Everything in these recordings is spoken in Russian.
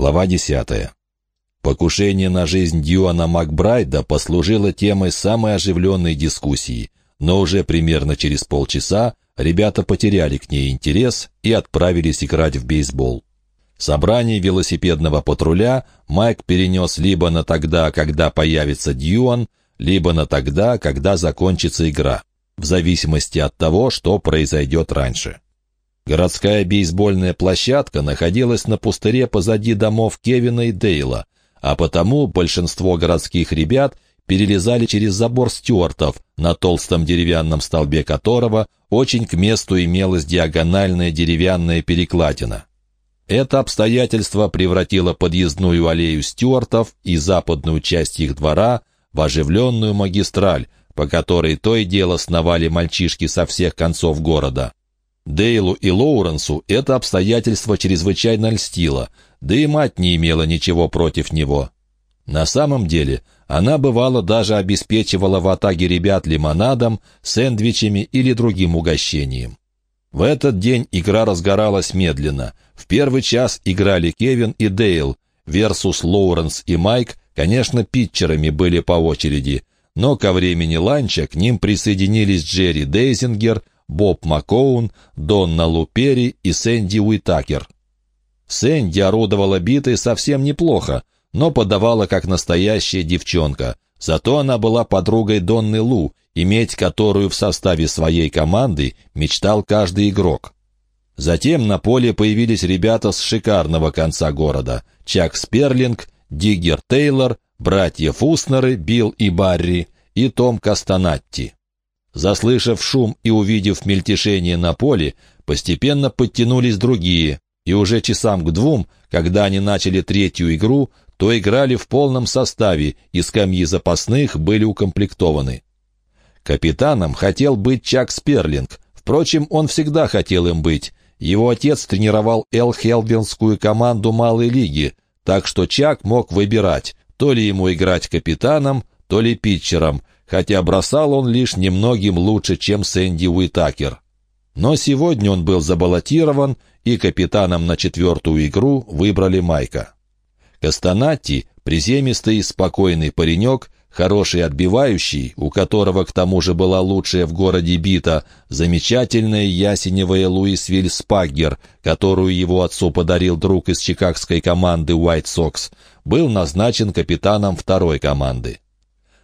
Глава 10. Покушение на жизнь Дьюана Макбрайда послужило темой самой оживленной дискуссии, но уже примерно через полчаса ребята потеряли к ней интерес и отправились играть в бейсбол. Собрание велосипедного патруля Майк перенес либо на тогда, когда появится Дьюан, либо на тогда, когда закончится игра, в зависимости от того, что произойдет раньше. Городская бейсбольная площадка находилась на пустыре позади домов Кевина и Дейла, а потому большинство городских ребят перелезали через забор стюартов, на толстом деревянном столбе которого очень к месту имелась диагональная деревянная перекладина. Это обстоятельство превратило подъездную аллею стюартов и западную часть их двора в оживленную магистраль, по которой то и дело сновали мальчишки со всех концов города. Дейлу и Лоуренсу это обстоятельство чрезвычайно льстило, да и мать не имела ничего против него. На самом деле, она бывало даже обеспечивала в атаге ребят лимонадом, сэндвичами или другим угощением. В этот день игра разгоралась медленно. В первый час играли Кевин и Дейл, версус Лоуренс и Майк, конечно, питчерами были по очереди, но ко времени ланча к ним присоединились Джерри Дейзингер, Боб Макоун, Донна Лупери и Сэнди Уитакер. Сэнди орудовала битой совсем неплохо, но подавала как настоящая девчонка. Зато она была подругой Донны Лу, иметь которую в составе своей команды мечтал каждый игрок. Затем на поле появились ребята с шикарного конца города. Чак Сперлинг, Диггер Тейлор, братья Фуснеры, Билл и Барри и Том Кастанатти. Заслышав шум и увидев мельтешение на поле, постепенно подтянулись другие, и уже часам к двум, когда они начали третью игру, то играли в полном составе, и скамьи запасных были укомплектованы. Капитаном хотел быть Чак Сперлинг, впрочем, он всегда хотел им быть. Его отец тренировал Эл Хелвинскую команду малой лиги, так что Чак мог выбирать, то ли ему играть капитаном, то ли питчером, хотя бросал он лишь немногим лучше, чем Сэнди Уитакер. Но сегодня он был забаллотирован, и капитаном на четвертую игру выбрали Майка. Кастанатти, приземистый спокойный паренек, хороший отбивающий, у которого к тому же была лучшая в городе бита, замечательная ясеневая Луисвиль Спаггер, которую его отцу подарил друг из чикагской команды White Sox, был назначен капитаном второй команды.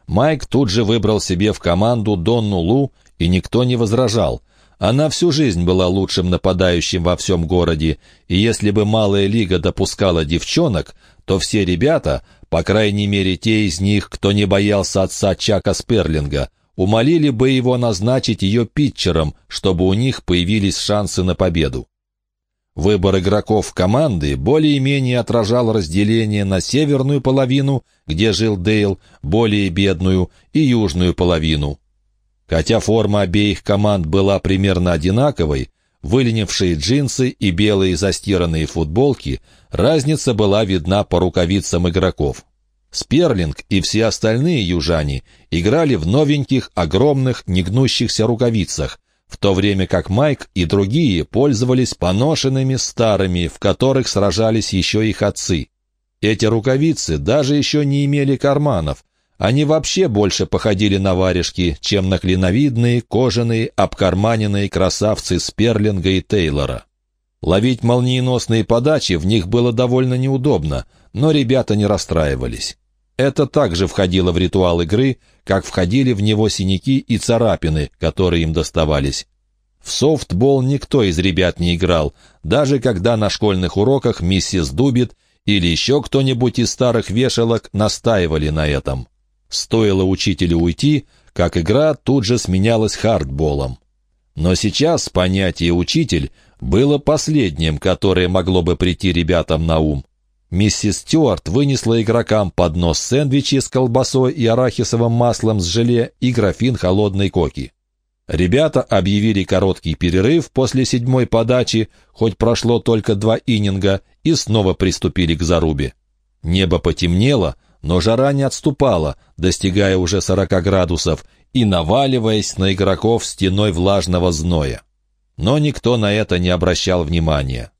Майк тут же выбрал себе в команду Донну Лу, и никто не возражал. Она всю жизнь была лучшим нападающим во всем городе, и если бы малая лига допускала девчонок, то все ребята, по крайней мере те из них, кто не боялся отца Чака Сперлинга, умолили бы его назначить ее питчером, чтобы у них появились шансы на победу. Выбор игроков команды более-менее отражал разделение на северную половину, где жил Дейл, более бедную, и южную половину. Хотя форма обеих команд была примерно одинаковой, выленившие джинсы и белые застиранные футболки, разница была видна по рукавицам игроков. Сперлинг и все остальные южане играли в новеньких, огромных, негнущихся рукавицах, в то время как Майк и другие пользовались поношенными старыми, в которых сражались еще их отцы. Эти рукавицы даже еще не имели карманов, они вообще больше походили на варежки, чем на клиновидные, кожаные, обкарманенные красавцы Сперлинга и Тейлора. Ловить молниеносные подачи в них было довольно неудобно, но ребята не расстраивались. Это также входило в ритуал игры, как входили в него синяки и царапины, которые им доставались. В софтбол никто из ребят не играл, даже когда на школьных уроках миссис Дубит или еще кто-нибудь из старых вешалок настаивали на этом. Стоило учителю уйти, как игра тут же сменялась хардболом. Но сейчас понятие «учитель» было последним, которое могло бы прийти ребятам на ум. Миссис Стюарт вынесла игрокам поднос сэндвичи с колбасой и арахисовым маслом с желе и графин холодной коки. Ребята объявили короткий перерыв после седьмой подачи, хоть прошло только два ининга, и снова приступили к зарубе. Небо потемнело, но жара не отступала, достигая уже 40 градусов и наваливаясь на игроков стеной влажного зноя. Но никто на это не обращал внимания.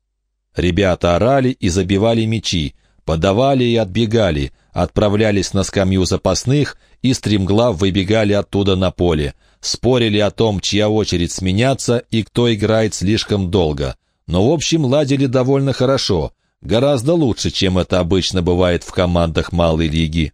Ребята орали и забивали мячи, подавали и отбегали, отправлялись на скамью запасных и стремглав выбегали оттуда на поле, спорили о том, чья очередь сменяться и кто играет слишком долго. Но в общем ладили довольно хорошо, гораздо лучше, чем это обычно бывает в командах малой лиги.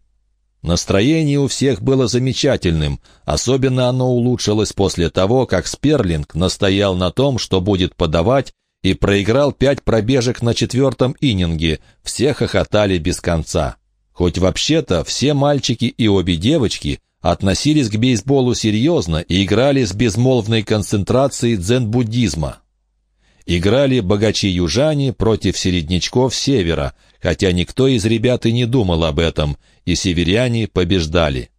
Настроение у всех было замечательным, особенно оно улучшилось после того, как Сперлинг настоял на том, что будет подавать, и проиграл пять пробежек на четвертом ининге, все хохотали без конца. Хоть вообще-то все мальчики и обе девочки относились к бейсболу серьезно и играли с безмолвной концентрацией дзен-буддизма. Играли богачи-южане против середнячков севера, хотя никто из ребят и не думал об этом, и северяне побеждали.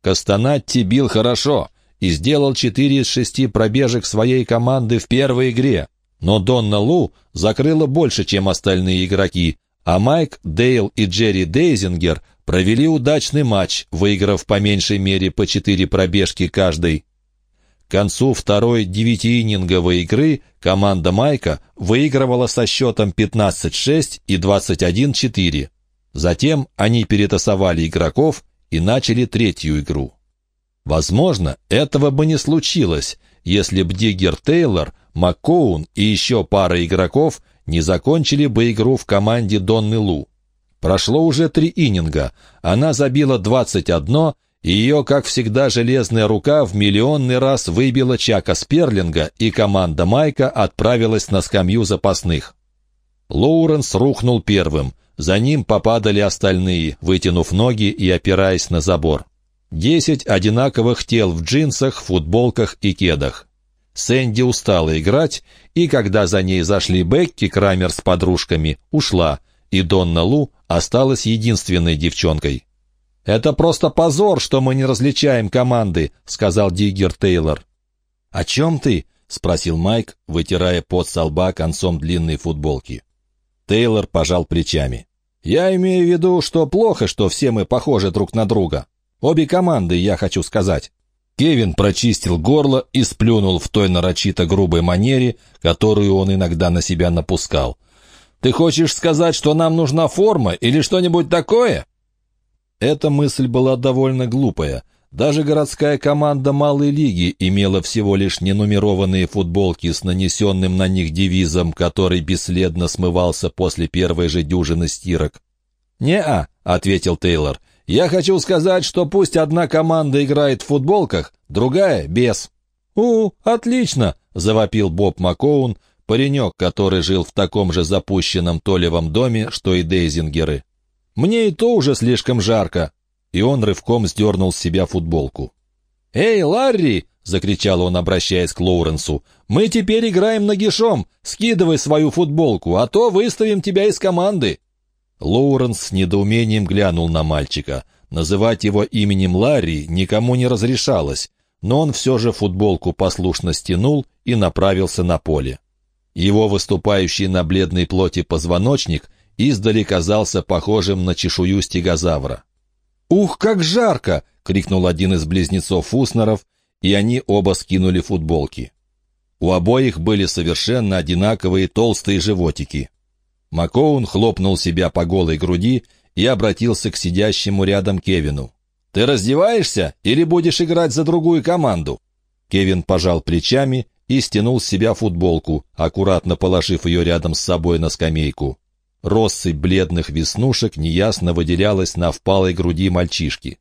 Кастанатти бил хорошо и сделал четыре из шести пробежек своей команды в первой игре, но Донна Лу закрыла больше, чем остальные игроки, а Майк, Дейл и Джерри Дейзингер провели удачный матч, выиграв по меньшей мере по четыре пробежки каждый. К концу второй девятиининговой игры команда Майка выигрывала со счетом 15-6 и 21-4. Затем они перетасовали игроков и начали третью игру. Возможно, этого бы не случилось, если б Диггер Тейлор, Маккоун и еще пара игроков не закончили бы игру в команде Донны Лу. Прошло уже три ининга, она забила 21 ее, как всегда, железная рука в миллионный раз выбила Чака Сперлинга, и команда Майка отправилась на скамью запасных. Лоуренс рухнул первым. За ним попадали остальные, вытянув ноги и опираясь на забор. Десять одинаковых тел в джинсах, футболках и кедах. Сэнди устала играть, и когда за ней зашли Бекки Крамер с подружками, ушла, и Донна Лу осталась единственной девчонкой. «Это просто позор, что мы не различаем команды», — сказал Диггер Тейлор. «О чем ты?» — спросил Майк, вытирая пот со лба концом длинной футболки. Тейлор пожал плечами. «Я имею в виду, что плохо, что все мы похожи друг на друга. Обе команды, я хочу сказать». Кевин прочистил горло и сплюнул в той нарочито грубой манере, которую он иногда на себя напускал. «Ты хочешь сказать, что нам нужна форма или что-нибудь такое?» Эта мысль была довольно глупая. Даже городская команда малой лиги имела всего лишь ненумерованные футболки с нанесенным на них девизом, который бесследно смывался после первой же дюжины стирок. «Не-а», — ответил Тейлор. «Я хочу сказать, что пусть одна команда играет в футболках, другая — без». «У, отлично!» — завопил Боб Макоун, паренек, который жил в таком же запущенном Толевом доме, что и Дейзингеры. Мне и то уже слишком жарко». И он рывком сдернул с себя футболку. «Эй, Ларри!» — закричал он, обращаясь к Лоуренсу. «Мы теперь играем нагишом. Скидывай свою футболку, а то выставим тебя из команды». Лоуренс с недоумением глянул на мальчика. Называть его именем Ларри никому не разрешалось, но он все же футболку послушно стянул и направился на поле. Его выступающий на бледной плоти позвоночник издали казался похожим на чешую стегозавра. «Ух, как жарко!» — крикнул один из близнецов Фуснеров, и они оба скинули футболки. У обоих были совершенно одинаковые толстые животики. Макоун хлопнул себя по голой груди и обратился к сидящему рядом Кевину. «Ты раздеваешься или будешь играть за другую команду?» Кевин пожал плечами и стянул с себя футболку, аккуратно положив ее рядом с собой на скамейку. Россыпь бледных веснушек неясно выделялась на впалой груди мальчишки.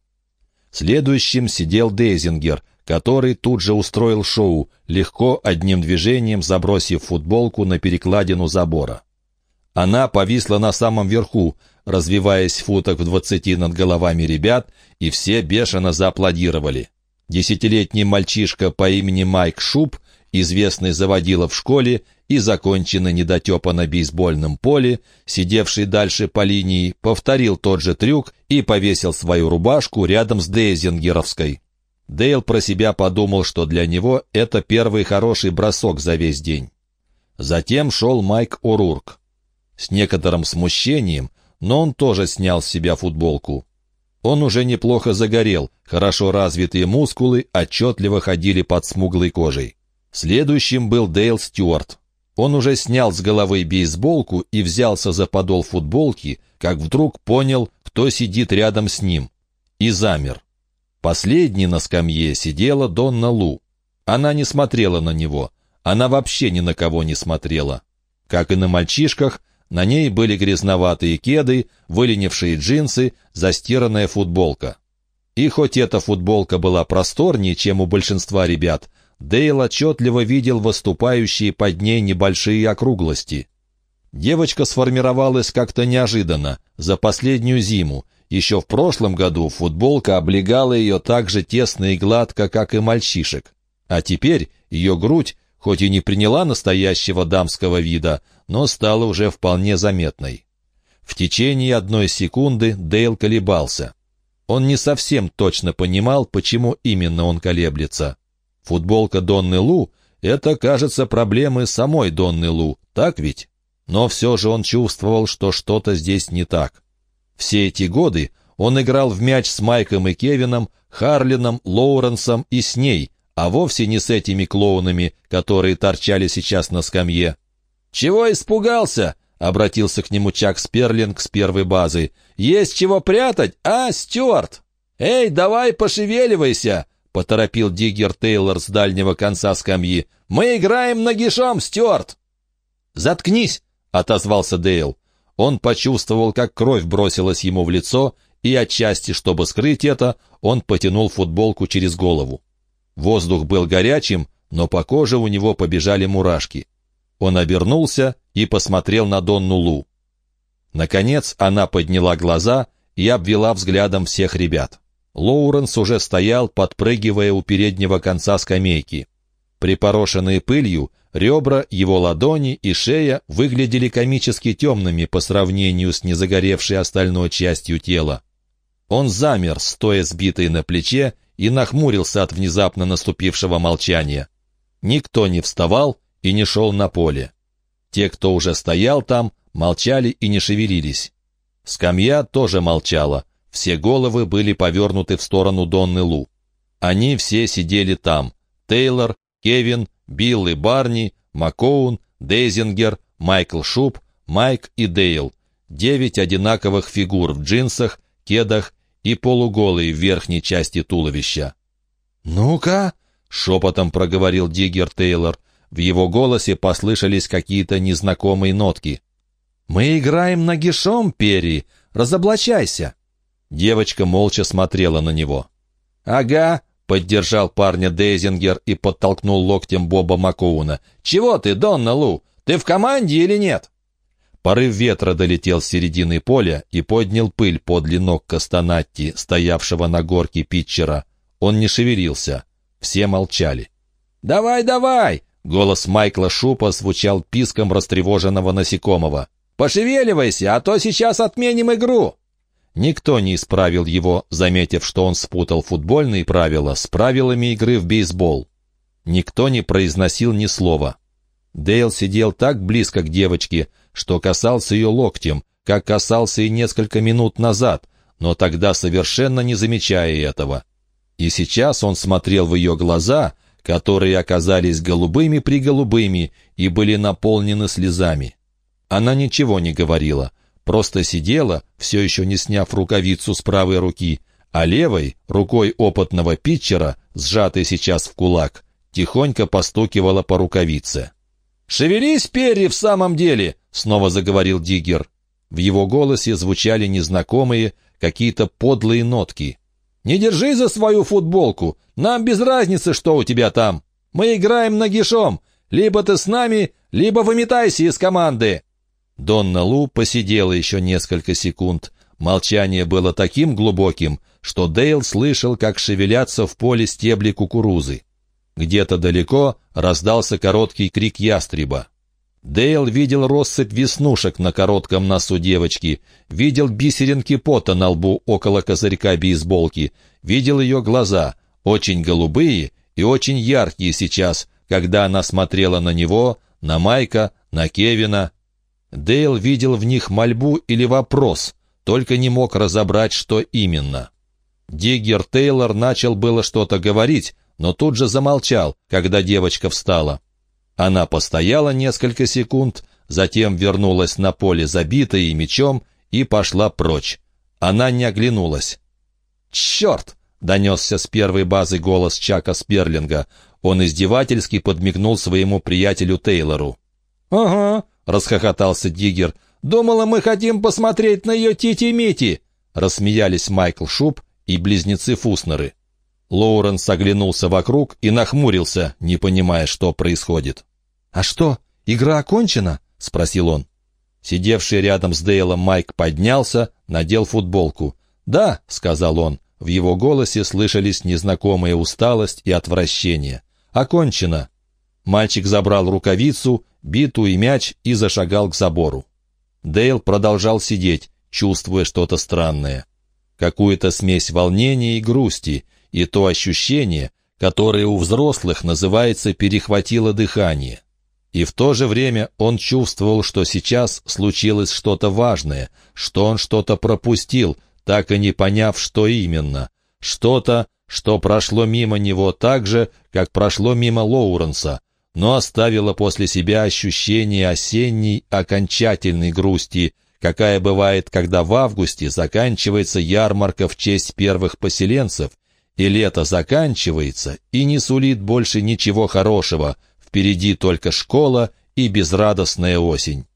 Следующим сидел Дейзингер, который тут же устроил шоу, легко одним движением забросив футболку на перекладину забора. Она повисла на самом верху, развиваясь футок в двадцати над головами ребят, и все бешено зааплодировали. Десятилетний мальчишка по имени Майк Шуб, известный заводила в школе, и законченный недотепа на бейсбольном поле, сидевший дальше по линии, повторил тот же трюк и повесил свою рубашку рядом с Дейзингеровской. Дейл про себя подумал, что для него это первый хороший бросок за весь день. Затем шел Майк Урурк. С некоторым смущением, но он тоже снял с себя футболку. Он уже неплохо загорел, хорошо развитые мускулы отчетливо ходили под смуглой кожей. Следующим был Дейл Стюарт. Он уже снял с головы бейсболку и взялся за подол футболки, как вдруг понял, кто сидит рядом с ним. И замер. Последней на скамье сидела Донна Лу. Она не смотрела на него. Она вообще ни на кого не смотрела. Как и на мальчишках, на ней были грязноватые кеды, выленившие джинсы, застиранная футболка. И хоть эта футболка была просторнее, чем у большинства ребят, Дейл отчетливо видел выступающие под ней небольшие округлости. Девочка сформировалась как-то неожиданно, за последнюю зиму. Еще в прошлом году футболка облегала ее так же тесно и гладко, как и мальчишек. А теперь ее грудь, хоть и не приняла настоящего дамского вида, но стала уже вполне заметной. В течение одной секунды Дейл колебался. Он не совсем точно понимал, почему именно он колеблется. Футболка Донны Лу — это, кажется, проблемы самой Донны Лу, так ведь? Но все же он чувствовал, что что-то здесь не так. Все эти годы он играл в мяч с Майком и Кевином, Харлином, Лоуренсом и с ней, а вовсе не с этими клоунами, которые торчали сейчас на скамье. «Чего испугался?» — обратился к нему Чак Сперлинг с первой базы. «Есть чего прятать, а, Стюарт?» «Эй, давай пошевеливайся!» — поторопил Диггер Тейлор с дальнего конца скамьи. «Мы играем нагишом, Стюарт!» «Заткнись!» — отозвался Дейл. Он почувствовал, как кровь бросилась ему в лицо, и отчасти, чтобы скрыть это, он потянул футболку через голову. Воздух был горячим, но по коже у него побежали мурашки. Он обернулся и посмотрел на Донну Лу. Наконец она подняла глаза и обвела взглядом всех ребят. Лоуренс уже стоял, подпрыгивая у переднего конца скамейки. Припорошенные пылью, ребра, его ладони и шея выглядели комически темными по сравнению с незагоревшей остальной частью тела. Он замер, стоя сбитый на плече, и нахмурился от внезапно наступившего молчания. Никто не вставал, и не шел на поле. Те, кто уже стоял там, молчали и не шевелились. Скамья тоже молчала, все головы были повернуты в сторону Донны Лу. Они все сидели там. Тейлор, Кевин, Билл и Барни, Макоун, Дейзингер, Майкл Шуб, Майк и Дейл. Девять одинаковых фигур в джинсах, кедах и полуголые в верхней части туловища. «Ну-ка!» — шепотом проговорил Диггер Тейлор. В его голосе послышались какие-то незнакомые нотки. «Мы играем на гишом, Перри! Разоблачайся!» Девочка молча смотрела на него. «Ага», — поддержал парня Дейзингер и подтолкнул локтем Боба Макоуна. «Чего ты, Донна Лу? Ты в команде или нет?» Порыв ветра долетел с середины поля и поднял пыль подле ног Кастанатти, стоявшего на горке питчера. Он не шевелился. Все молчали. «Давай, давай!» Голос Майкла Шупа звучал писком растревоженного насекомого. «Пошевеливайся, а то сейчас отменим игру!» Никто не исправил его, заметив, что он спутал футбольные правила с правилами игры в бейсбол. Никто не произносил ни слова. Дейл сидел так близко к девочке, что касался ее локтем, как касался и несколько минут назад, но тогда совершенно не замечая этого. И сейчас он смотрел в ее глаза — которые оказались голубыми-приголубыми и были наполнены слезами. Она ничего не говорила, просто сидела, все еще не сняв рукавицу с правой руки, а левой, рукой опытного питчера, сжатой сейчас в кулак, тихонько постукивала по рукавице. «Шевелись, Перри, в самом деле!» — снова заговорил Диггер. В его голосе звучали незнакомые, какие-то подлые нотки. Не держи за свою футболку. Нам без разницы, что у тебя там. Мы играем нагишом. Либо ты с нами, либо выметайся из команды». Донна Лу посидела еще несколько секунд. Молчание было таким глубоким, что Дейл слышал, как шевелятся в поле стебли кукурузы. Где-то далеко раздался короткий крик ястреба. Дейл видел россыпь веснушек на коротком носу девочки, видел бисеринки пота на лбу около козырька бейсболки, видел ее глаза, очень голубые и очень яркие сейчас, когда она смотрела на него, на Майка, на Кевина. Дейл видел в них мольбу или вопрос, только не мог разобрать, что именно. Диггер Тейлор начал было что-то говорить, но тут же замолчал, когда девочка встала. Она постояла несколько секунд, затем вернулась на поле забитая и мечом и пошла прочь. Она не оглянулась. «Черт!» — донесся с первой базы голос Чака Сперлинга. Он издевательски подмигнул своему приятелю Тейлору. «Ага», — расхохотался Диггер. «Думала, мы хотим посмотреть на ее тити-мити!» Рассмеялись Майкл Шуб и близнецы Фуснеры. Лоуренс оглянулся вокруг и нахмурился, не понимая, что происходит. «А что, игра окончена?» — спросил он. Сидевший рядом с Дейлом Майк поднялся, надел футболку. «Да», — сказал он, в его голосе слышались незнакомая усталость и отвращение. «Окончено». Мальчик забрал рукавицу, биту и мяч и зашагал к забору. Дейл продолжал сидеть, чувствуя что-то странное. Какую-то смесь волнения и грусти, и то ощущение, которое у взрослых называется «перехватило дыхание». И в то же время он чувствовал, что сейчас случилось что-то важное, что он что-то пропустил, так и не поняв, что именно. Что-то, что прошло мимо него так же, как прошло мимо Лоуренса, но оставило после себя ощущение осенней окончательной грусти, какая бывает, когда в августе заканчивается ярмарка в честь первых поселенцев, и лето заканчивается и не сулит больше ничего хорошего — Впереди только школа и безрадостная осень.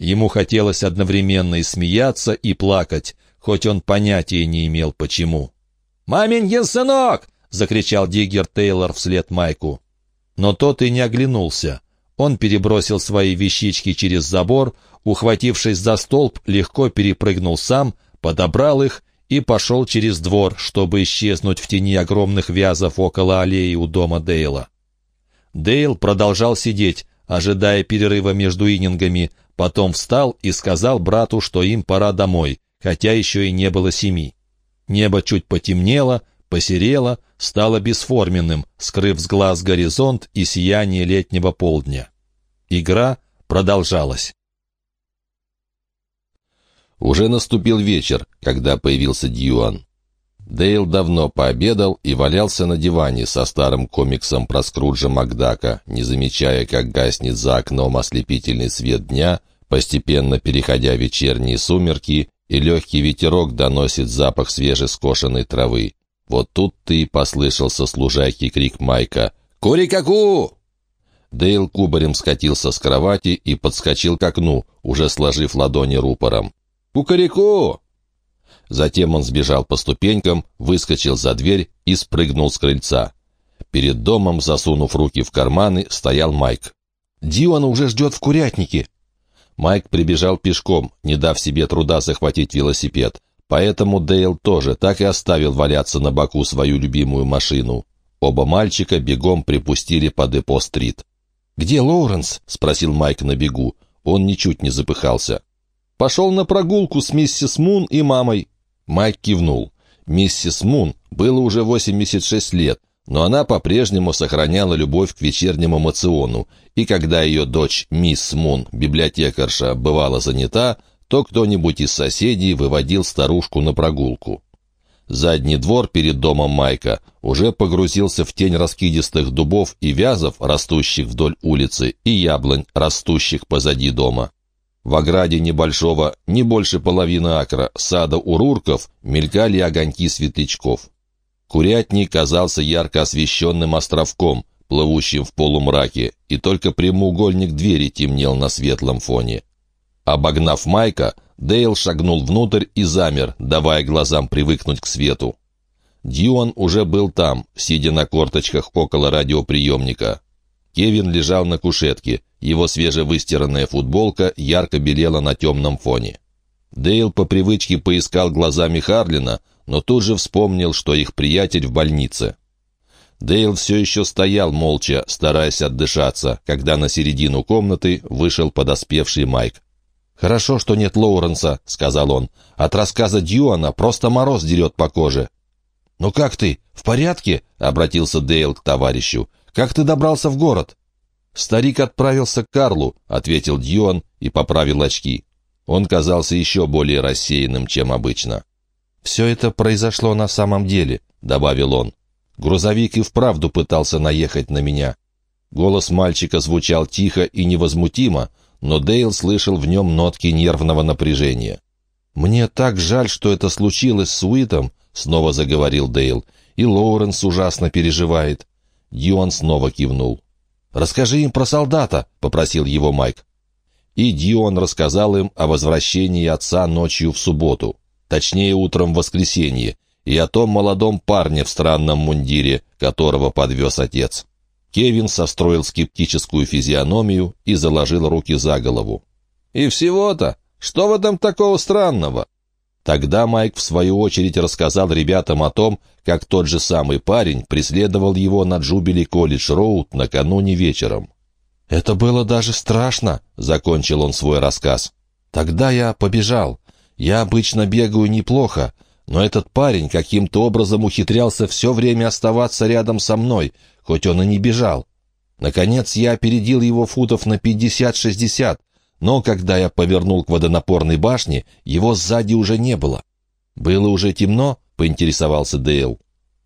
Ему хотелось одновременно и смеяться, и плакать, хоть он понятия не имел почему. «Маменькин сынок!» — закричал Диггер Тейлор вслед Майку. Но тот и не оглянулся. Он перебросил свои вещички через забор, ухватившись за столб, легко перепрыгнул сам, подобрал их и пошел через двор, чтобы исчезнуть в тени огромных вязов около аллеи у дома Дейла. Дейл продолжал сидеть, ожидая перерыва между инингами, потом встал и сказал брату, что им пора домой, хотя еще и не было семи. Небо чуть потемнело, посерело, стало бесформенным, скрыв с глаз горизонт и сияние летнего полдня. Игра продолжалась. Уже наступил вечер, когда появился Дьюан. Дейл давно пообедал и валялся на диване со старым комиксом про Скруджа Макдака, не замечая, как гаснет за окном ослепительный свет дня, постепенно переходя в вечерние сумерки, и легкий ветерок доносит запах свежескошенной травы. Вот тут-то и послышался служайкий крик Майка «Кури-каку!». Дейл кубарем скатился с кровати и подскочил к окну, уже сложив ладони рупором. «Кукареку!» Затем он сбежал по ступенькам, выскочил за дверь и спрыгнул с крыльца. Перед домом, засунув руки в карманы, стоял Майк. «Дилан уже ждет в курятнике!» Майк прибежал пешком, не дав себе труда захватить велосипед. Поэтому Дейл тоже так и оставил валяться на боку свою любимую машину. Оба мальчика бегом припустили по Депо-стрит. «Где Лоуренс?» — спросил Майк на бегу. Он ничуть не запыхался. «Пошел на прогулку с миссис Мун и мамой». Майк кивнул. Миссис Мун было уже 86 лет, но она по-прежнему сохраняла любовь к вечернему мациону, и когда ее дочь мисс Мун, библиотекарша, бывала занята, то кто-нибудь из соседей выводил старушку на прогулку. Задний двор перед домом Майка уже погрузился в тень раскидистых дубов и вязов, растущих вдоль улицы, и яблонь, растущих позади дома. В ограде небольшого, не больше половины акра, сада урурков мелькали огоньки светлячков. Курятник казался ярко освещенным островком, плывущим в полумраке, и только прямоугольник двери темнел на светлом фоне. Обогнав Майка, Дейл шагнул внутрь и замер, давая глазам привыкнуть к свету. Дьюан уже был там, сидя на корточках около радиоприемника. Кевин лежал на кушетке, его свежевыстиранная футболка ярко белела на темном фоне. Дейл по привычке поискал глазами Харлина, но тут же вспомнил, что их приятель в больнице. Дейл все еще стоял молча, стараясь отдышаться, когда на середину комнаты вышел подоспевший Майк. «Хорошо, что нет Лоуренса», — сказал он. «От рассказа Дьюана просто мороз дерет по коже». «Ну как ты? В порядке?» — обратился Дейл к товарищу. «Как ты добрался в город?» «Старик отправился к Карлу», — ответил Дьюан и поправил очки. Он казался еще более рассеянным, чем обычно. «Все это произошло на самом деле», — добавил он. «Грузовик и вправду пытался наехать на меня». Голос мальчика звучал тихо и невозмутимо, но Дейл слышал в нем нотки нервного напряжения. «Мне так жаль, что это случилось с Уитом», — снова заговорил Дейл, — «и Лоуренс ужасно переживает». Дьюан снова кивнул. «Расскажи им про солдата», — попросил его Майк. И Дьюан рассказал им о возвращении отца ночью в субботу, точнее утром в воскресенье, и о том молодом парне в странном мундире, которого подвез отец. Кевин состроил скептическую физиономию и заложил руки за голову. «И всего-то? Что в этом такого странного?» Тогда Майк в свою очередь рассказал ребятам о том, как тот же самый парень преследовал его на Джубили Колледж Роуд накануне вечером. «Это было даже страшно», — закончил он свой рассказ. «Тогда я побежал. Я обычно бегаю неплохо, но этот парень каким-то образом ухитрялся все время оставаться рядом со мной, хоть он и не бежал. Наконец я опередил его футов на пятьдесят-шестьдесят, но когда я повернул к водонапорной башне, его сзади уже не было. «Было уже темно?» — поинтересовался Дейл.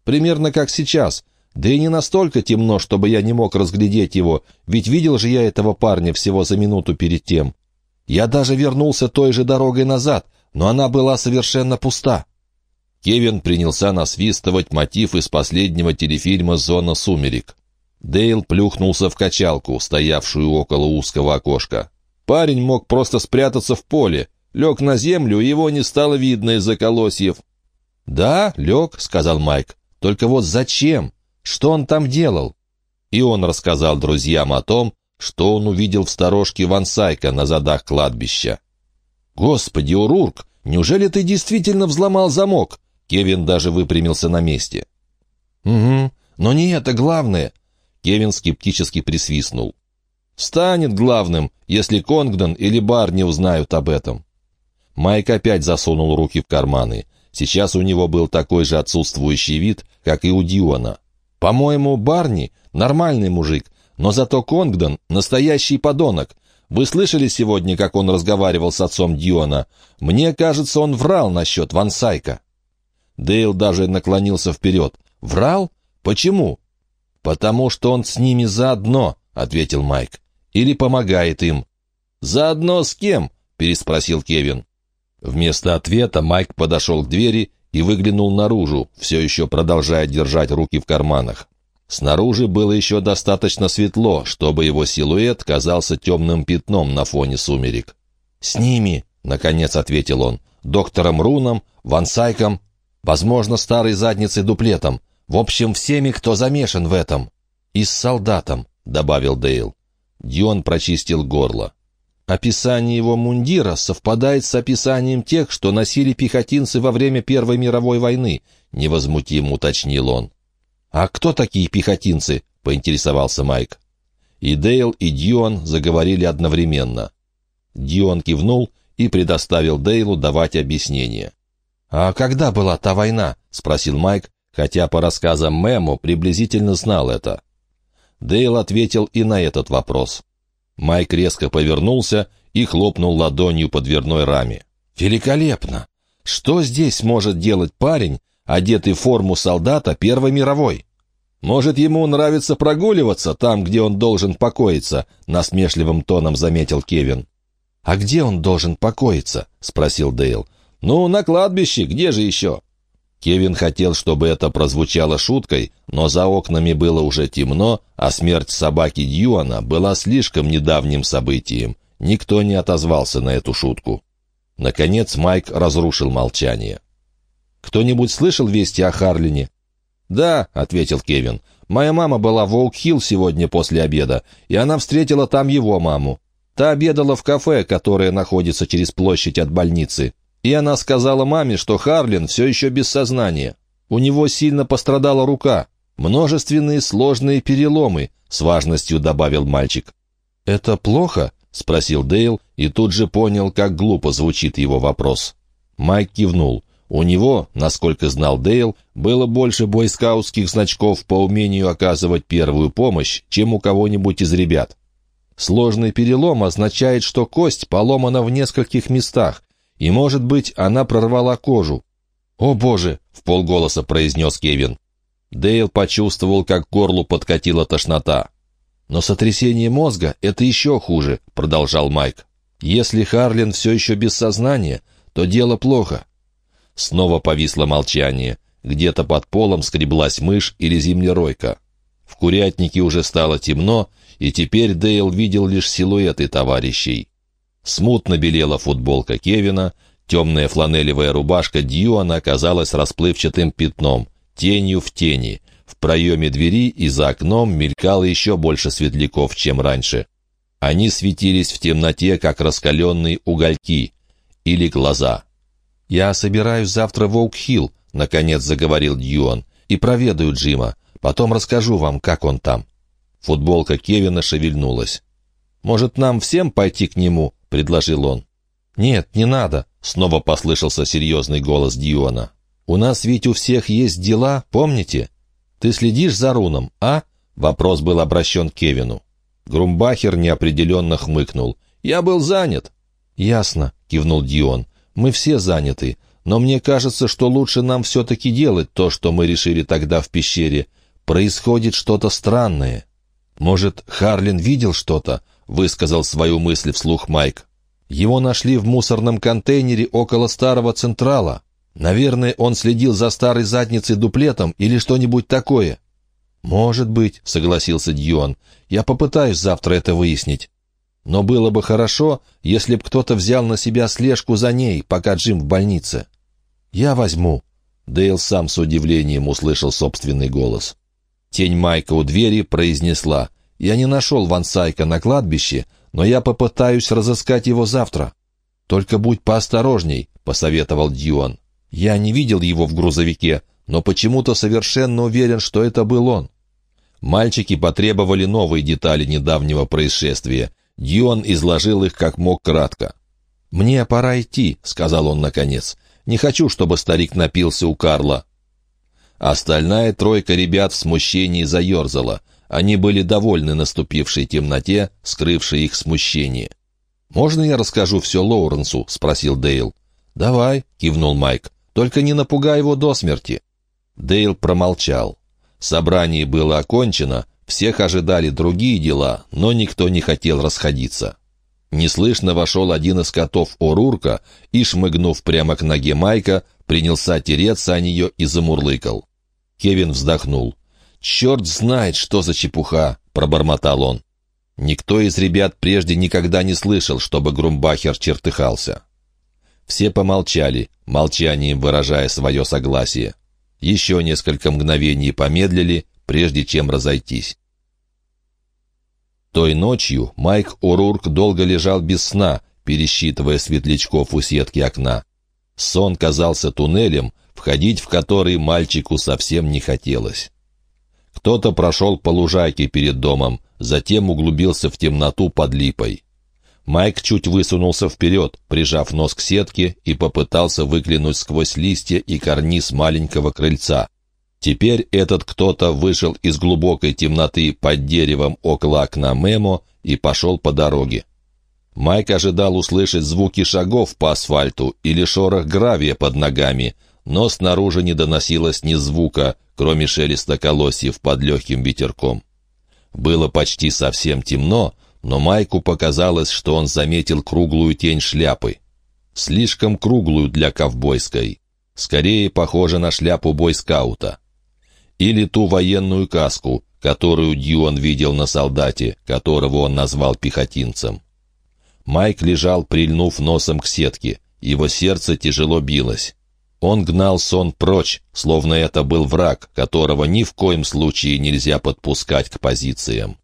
«Примерно как сейчас. Да и не настолько темно, чтобы я не мог разглядеть его, ведь видел же я этого парня всего за минуту перед тем. Я даже вернулся той же дорогой назад, но она была совершенно пуста». Кевин принялся насвистывать мотив из последнего телефильма «Зона сумерек». Дейл плюхнулся в качалку, стоявшую около узкого окошка. Парень мог просто спрятаться в поле. Лег на землю, и его не стало видно из-за колосьев. «Да, лег», — сказал Майк. «Только вот зачем? Что он там делал?» И он рассказал друзьям о том, что он увидел в сторожке Вансайка на задах кладбища. «Господи, Урурк, неужели ты действительно взломал замок?» Кевин даже выпрямился на месте. «Угу, но не это главное». Кевин скептически присвистнул. «Станет главным, если Конгдон или Барни узнают об этом». Майк опять засунул руки в карманы. Сейчас у него был такой же отсутствующий вид, как и у Дьюана. «По-моему, Барни — нормальный мужик, но зато Конгдон — настоящий подонок. Вы слышали сегодня, как он разговаривал с отцом Дьюана? Мне кажется, он врал насчет Вансайка». Дейл даже наклонился вперед. «Врал? Почему?» «Потому что он с ними заодно», — ответил Майк. «Или помогает им». «Заодно с кем?» — переспросил Кевин. Вместо ответа Майк подошел к двери и выглянул наружу, все еще продолжая держать руки в карманах. Снаружи было еще достаточно светло, чтобы его силуэт казался темным пятном на фоне сумерек. «С ними», — наконец ответил он, — «доктором Руном, Вансайком Возможно, старой задницей дуплетом. В общем, всеми, кто замешан в этом. И с солдатом», — добавил Дейл. Дион прочистил горло. Описание его мундира совпадает с описанием тех, что носили пехотинцы во время Первой мировой войны, — невозмутимо уточнил он. «А кто такие пехотинцы?» — поинтересовался Майк. И Дейл, и Дион заговорили одновременно. Дион кивнул и предоставил Дейлу давать объяснение. «А когда была та война?» — спросил Майк, хотя по рассказам Мэму приблизительно знал это. Дейл ответил и на этот вопрос. Майк резко повернулся и хлопнул ладонью по дверной раме. «Великолепно! Что здесь может делать парень, одетый в форму солдата Первой мировой?» «Может, ему нравится прогуливаться там, где он должен покоиться», — насмешливым тоном заметил Кевин. «А где он должен покоиться?» — спросил Дейл. «Ну, на кладбище, где же еще?» Кевин хотел, чтобы это прозвучало шуткой, но за окнами было уже темно, а смерть собаки Дьюана была слишком недавним событием. Никто не отозвался на эту шутку. Наконец Майк разрушил молчание. «Кто-нибудь слышал вести о Харлине?» «Да», — ответил Кевин. «Моя мама была в Оук-Хилл сегодня после обеда, и она встретила там его маму. Та обедала в кафе, которое находится через площадь от больницы. И она сказала маме, что Харлин все еще без сознания. У него сильно пострадала рука. Множественные сложные переломы, с важностью добавил мальчик. «Это плохо?» — спросил Дейл и тут же понял, как глупо звучит его вопрос. Майк кивнул. У него, насколько знал Дейл, было больше бойскаутских значков по умению оказывать первую помощь, чем у кого-нибудь из ребят. Сложный перелом означает, что кость поломана в нескольких местах, и, может быть, она прорвала кожу. «О, Боже!» — в полголоса произнес Кевин. Дейл почувствовал, как горлу подкатила тошнота. «Но сотрясение мозга — это еще хуже», — продолжал Майк. «Если Харлин все еще без сознания, то дело плохо». Снова повисло молчание. Где-то под полом скреблась мышь или землеройка. В курятнике уже стало темно, и теперь Дейл видел лишь силуэты товарищей. Смутно белела футболка Кевина, темная фланелевая рубашка Дьюана оказалась расплывчатым пятном, тенью в тени. В проеме двери и за окном мелькало еще больше светляков, чем раньше. Они светились в темноте, как раскаленные угольки или глаза. «Я собираюсь завтра в Оук-Хилл», — наконец заговорил Дьюан, — «и проведаю Джима. Потом расскажу вам, как он там». Футболка Кевина шевельнулась. «Может, нам всем пойти к нему?» — предложил он. «Нет, не надо», — снова послышался серьезный голос Дьюана. «У нас ведь у всех есть дела, помните? «Ты следишь за Руном, а?» Вопрос был обращен к Кевину. Грумбахер неопределенно хмыкнул. «Я был занят». «Ясно», — кивнул Дион. «Мы все заняты, но мне кажется, что лучше нам все-таки делать то, что мы решили тогда в пещере. Происходит что-то странное». «Может, Харлин видел что-то?» — высказал свою мысль вслух Майк. «Его нашли в мусорном контейнере около старого Централа. Наверное, он следил за старой задницей дуплетом или что-нибудь такое. «Может быть», — согласился Дьюан. «Я попытаюсь завтра это выяснить. Но было бы хорошо, если б кто-то взял на себя слежку за ней, пока Джим в больнице». «Я возьму». Дейл сам с удивлением услышал собственный голос. Тень Майка у двери произнесла. «Я не нашел Ван Сайка на кладбище, но я попытаюсь разыскать его завтра». «Только будь поосторожней», — посоветовал Дьюан. Я не видел его в грузовике, но почему-то совершенно уверен, что это был он. Мальчики потребовали новые детали недавнего происшествия. Дьюан изложил их как мог кратко. «Мне пора идти», — сказал он наконец. «Не хочу, чтобы старик напился у Карла». Остальная тройка ребят в смущении заерзала. Они были довольны наступившей темноте, скрывшей их смущение. «Можно я расскажу все Лоуренсу?» — спросил Дейл. «Давай», — кивнул Майк. Только не напугай его до смерти». Дейл промолчал. Собрание было окончено, всех ожидали другие дела, но никто не хотел расходиться. Неслышно вошел один из котов Орурка и, шмыгнув прямо к ноге Майка, принялся тереться о нее и замурлыкал. Кевин вздохнул. «Черт знает, что за чепуха!» — пробормотал он. Никто из ребят прежде никогда не слышал, чтобы Грумбахер чертыхался. Все помолчали, молчанием выражая свое согласие. Еще несколько мгновений помедлили, прежде чем разойтись. Той ночью Майк Урурк долго лежал без сна, пересчитывая светлячков у сетки окна. Сон казался туннелем, входить в который мальчику совсем не хотелось. Кто-то прошел по лужайке перед домом, затем углубился в темноту под липой. Майк чуть высунулся вперед, прижав нос к сетке, и попытался выглянуть сквозь листья и карниз маленького крыльца. Теперь этот кто-то вышел из глубокой темноты под деревом около окна Мемо и пошел по дороге. Майк ожидал услышать звуки шагов по асфальту или шорох гравия под ногами, но снаружи не доносилось ни звука, кроме шелеста колосьев под легким ветерком. Было почти совсем темно, но Майку показалось, что он заметил круглую тень шляпы. Слишком круглую для ковбойской. Скорее похоже на шляпу бойскаута. Или ту военную каску, которую Дьюан видел на солдате, которого он назвал пехотинцем. Майк лежал, прильнув носом к сетке. Его сердце тяжело билось. Он гнал сон прочь, словно это был враг, которого ни в коем случае нельзя подпускать к позициям.